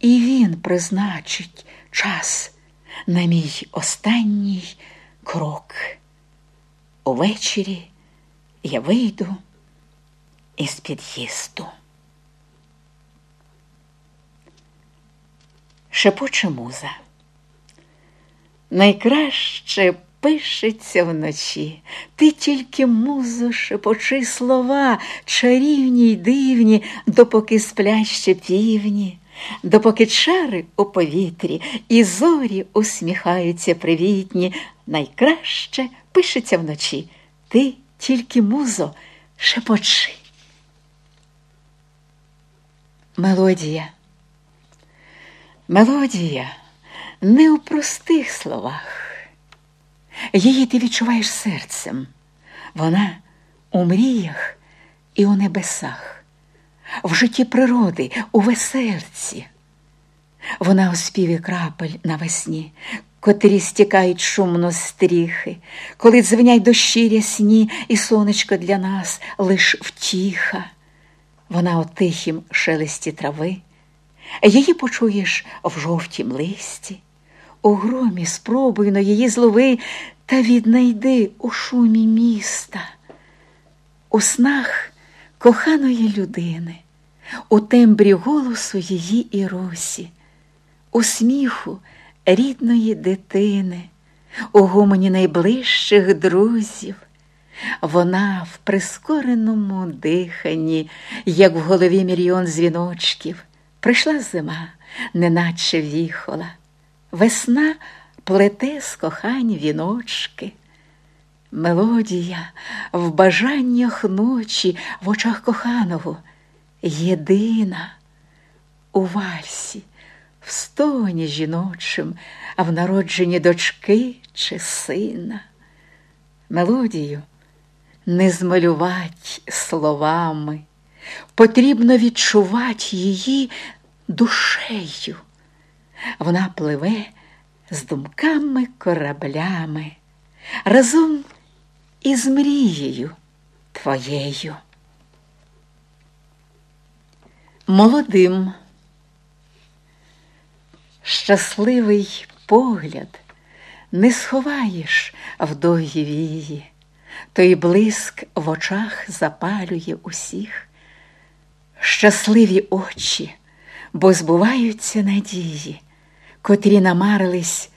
і він призначить час на мій останній крок. Увечері я вийду із під'їзду. Шепоче муза. Найкраще пишеться вночі, ти тільки музо шепочи слова, чарівні й дивні, допоки сплять ще півні, допоки чари у повітрі і зорі усміхаються привітні, найкраще пишеться вночі, ти тільки музо шепочи. Мелодія. Мелодія не у простих словах. Її ти відчуваєш серцем. Вона у мріях і у небесах, в житті природи, у веселці. Вона у співі крапель навесні, котрі стікають шумно стріхи, коли дзвенять дощі рясні, і сонечко для нас лиш втіха. Вона у тихім шелесті трави, її почуєш в жовтім листі. У громі спробуй на її злови та віднайди у шумі міста, у снах коханої людини, у тембрі голосу її і росі, у сміху рідної дитини, у гомоні найближчих друзів. Вона в прискореному диханні, як в голові мільйон дзвіночків, прийшла зима, неначе віхола. Весна плете з кохань віночки, мелодія в бажаннях ночі в очах коханого, єдина у вальсі, в стоні жіночим, а в народженні дочки чи сина. Мелодію не змалювать словами, потрібно відчувати її душею. Вона пливе з думками кораблями разом із мрією твоєю. Молодим, щасливий погляд не сховаєш в довгі вії, той блиск в очах запалює усіх, щасливі очі, бо збуваються надії котрі намарились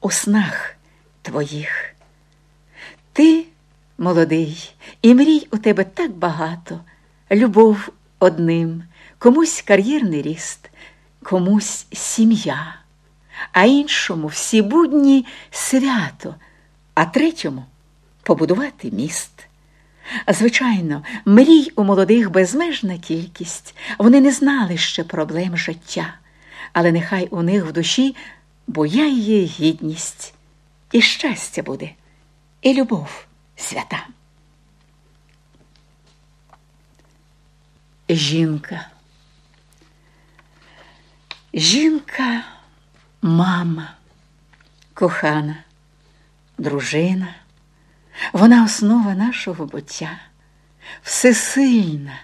у снах твоїх. Ти молодий, і мрій у тебе так багато, любов одним, комусь кар'єрний ріст, комусь сім'я, а іншому всі будні свято, а третьому побудувати міст. Звичайно, мрій у молодих безмежна кількість, вони не знали ще проблем життя але нехай у них в душі буяє гідність, і щастя буде, і любов свята. Жінка. Жінка, мама, кохана, дружина, вона основа нашого буття, всесильна,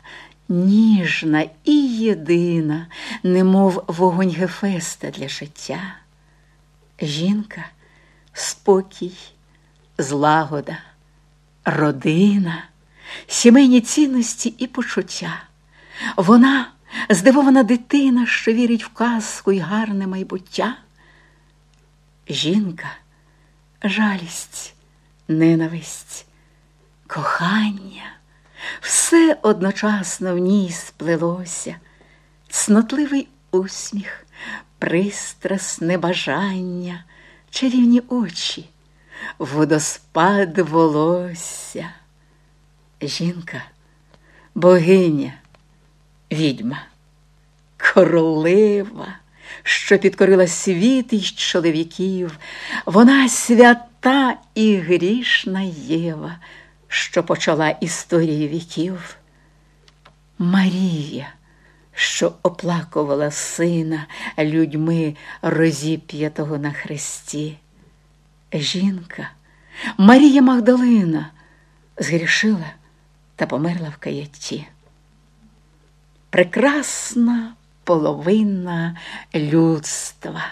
ніжна і єдина, немов вогонь Гефеста для життя. Жінка, спокій, злагода, родина, сімейні цінності і почуття. Вона здивована дитина, що вірить в казку й гарне майбуття. Жінка, жалість, ненависть, кохання все одночасно в ній сплелося, цнотливий усміх, пристрасне бажання, чарівні очі, водоспад волосся. Жінка, богиня, відьма, королева, що підкорила світ із чоловіків, вона свята і грішна Єва що почала історію віків, Марія, що оплакувала сина людьми розіп'ятого на хресті. Жінка, Марія Магдалина, згрішила та померла в каятті. Прекрасна половина людства.